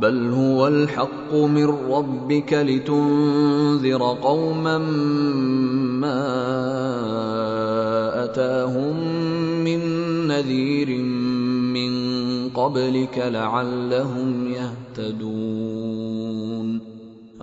بل هو الحق من ربك لتنذر قوما ما اتاهم من نذير من قبلك لعلهم يهتدون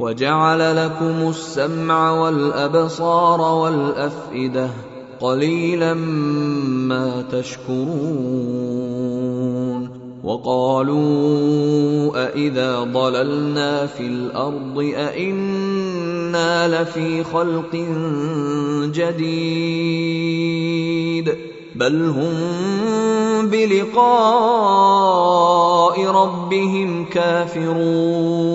وجعل لكم السمع والأبصار والأفئدة قليلا ما تشكرون وقالوا أإذا ضللنا في الأرض أإنا لفي خلق جديد بل هم بلقاء ربهم كافرون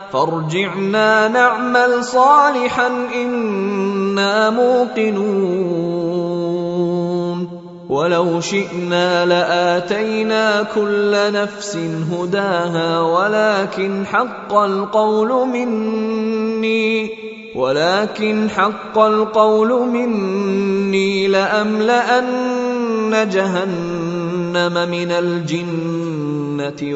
فارجعنا نعمل صالحا إنا موقنون. ولو شئنا لآتينا كل نفس هداها ولكن حق القول مني ولكن حق القول مني لأملأن جهنم من الجنة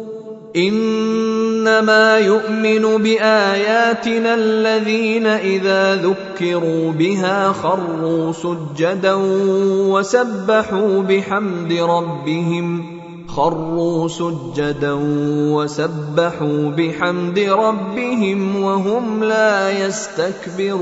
إنما يؤمن بآياتنا الذين إذا ذكروا بها خروا سجدا وسبحوا بحمد ربهم خروا سجدا وسبحوا بحمد ربهم وهم لا يستكبرون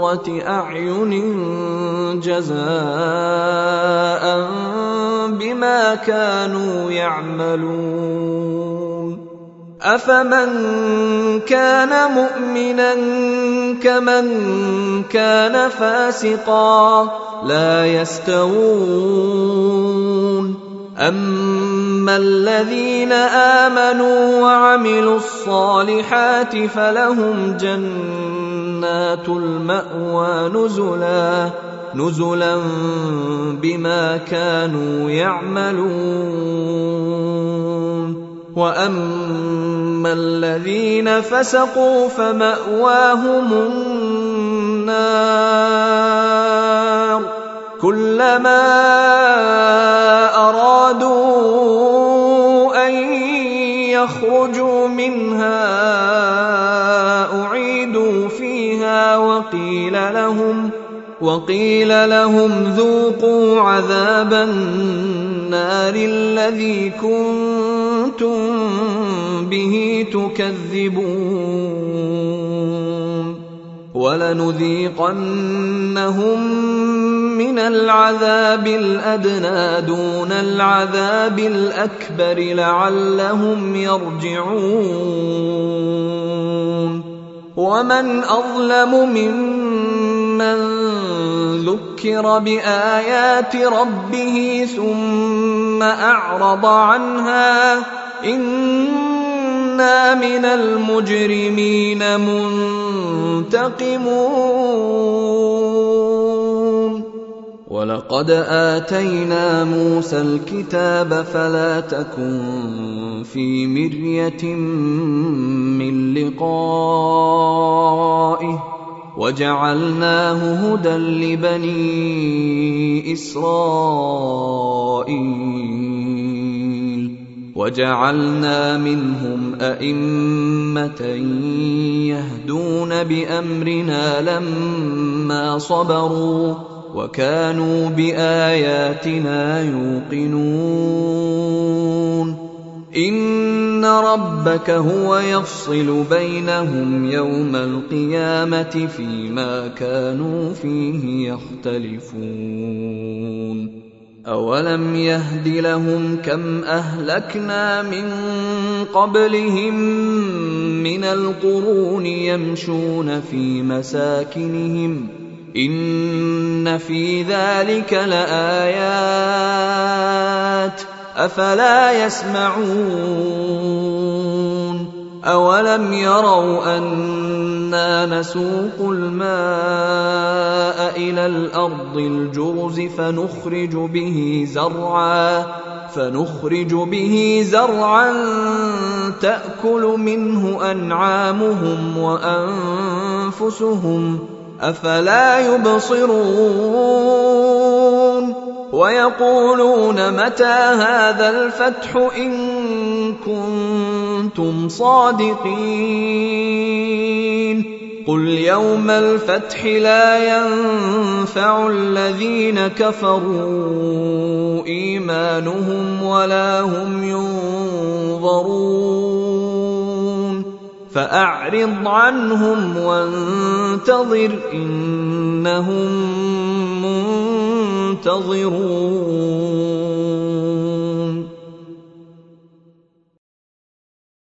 قره أعين جزاء بما كانوا يعملون. أفمن كان مؤمنا كمن كان فاسقا لا يستوون. أما الذين آمنوا وعملوا الصالحات فلهم جنات المأوى نزلا نزلا بما كانوا يعملون. وأما الذين فسقوا فمأواهم النار. كلما أرادوا يخرجوا منها أعيدوا فيها وقيل لهم وقيل لهم ذوقوا عذاب النار الذي كنتم به تكذبون. ولنذيقنهم من العذاب الأدنى دون العذاب الأكبر لعلهم يرجعون. ومن أظلم ممن ذكر بآيات ربه ثم أعرض عنها إنا من المجرمين منتقمون ولقد آتينا موسى الكتاب فلا تكن في مرية من لقائه. وجعلناه هدى لبني إسرائيل. وجعلنا منهم أئمة يهدون بأمرنا لما صبروا وكانوا بآياتنا يوقنون. إن ربك هو يفصل بينهم يوم القيامة فيما كانوا فيه يختلفون. اولم يهد لهم كم اهلكنا من قبلهم من القرون يمشون في مساكنهم ان في ذلك لايات افلا يسمعون اولم يروا أنا نسوق الماء إلى الأرض الجرز فنخرج به زرعا فنخرج به زرعا تاكل منه انعامهم وانفسهم افلا يبصرون ويقولون متى هذا الفتح إن كنتم صادقين قل يوم الفتح لا ينفع الذين كفروا إيمانهم ولا هم ينظرون فأعرض عنهم وانتظر إنهم منتظرون